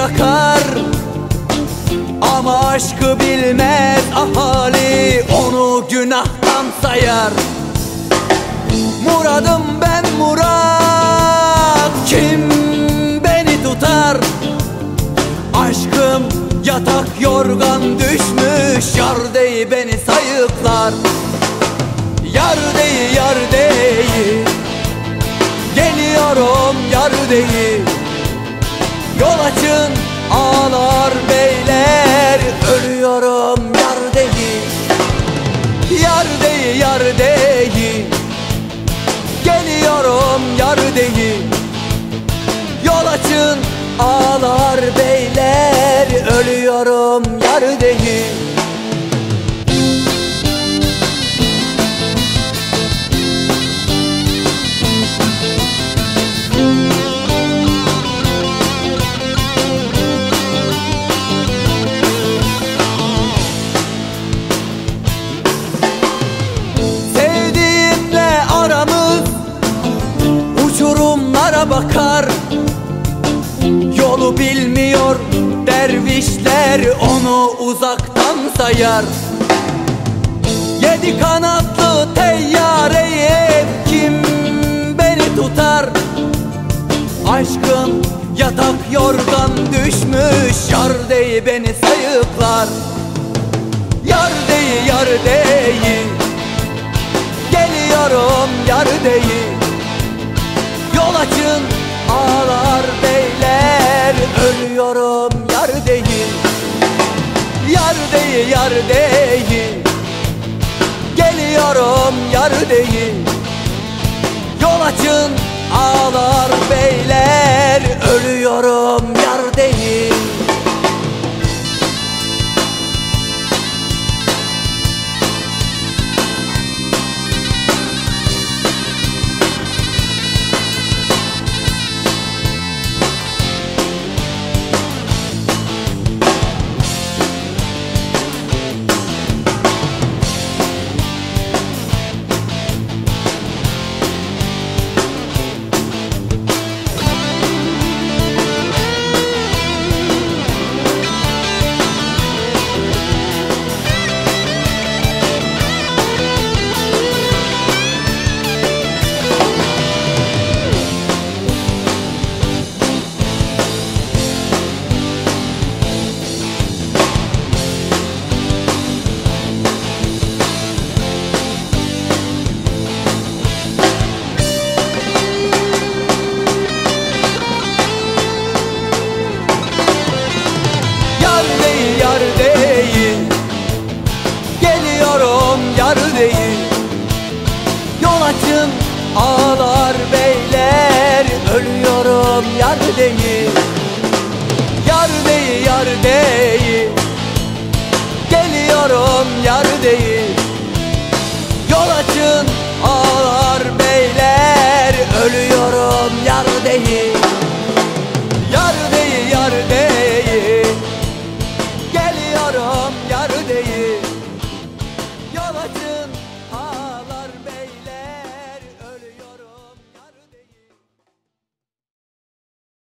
akar Ama aşkı bilmez ahali Onu günahtan sayar. Muradım ben Murat Kim beni tutar? Aşkım yatak yorgan düşmüş Yar dey beni sayıklar. Yar dey yar dey Geliyorum yar dey Yol açın Bilmiyor dervişler onu uzaktan sayar. Yedi kanatlı teyyareyi kim beni tutar? Aşkım yatak yorgan düşmüş Yar dey beni sayıklar. Yar dey yar dey Geliyorum yar dey Yol açın Ölüyorum yar dey Yar dey yar dey Geliyorum yar dey Yol açın ağlar beyler yar değil Yar değil yar değil. Geliyorum yar değil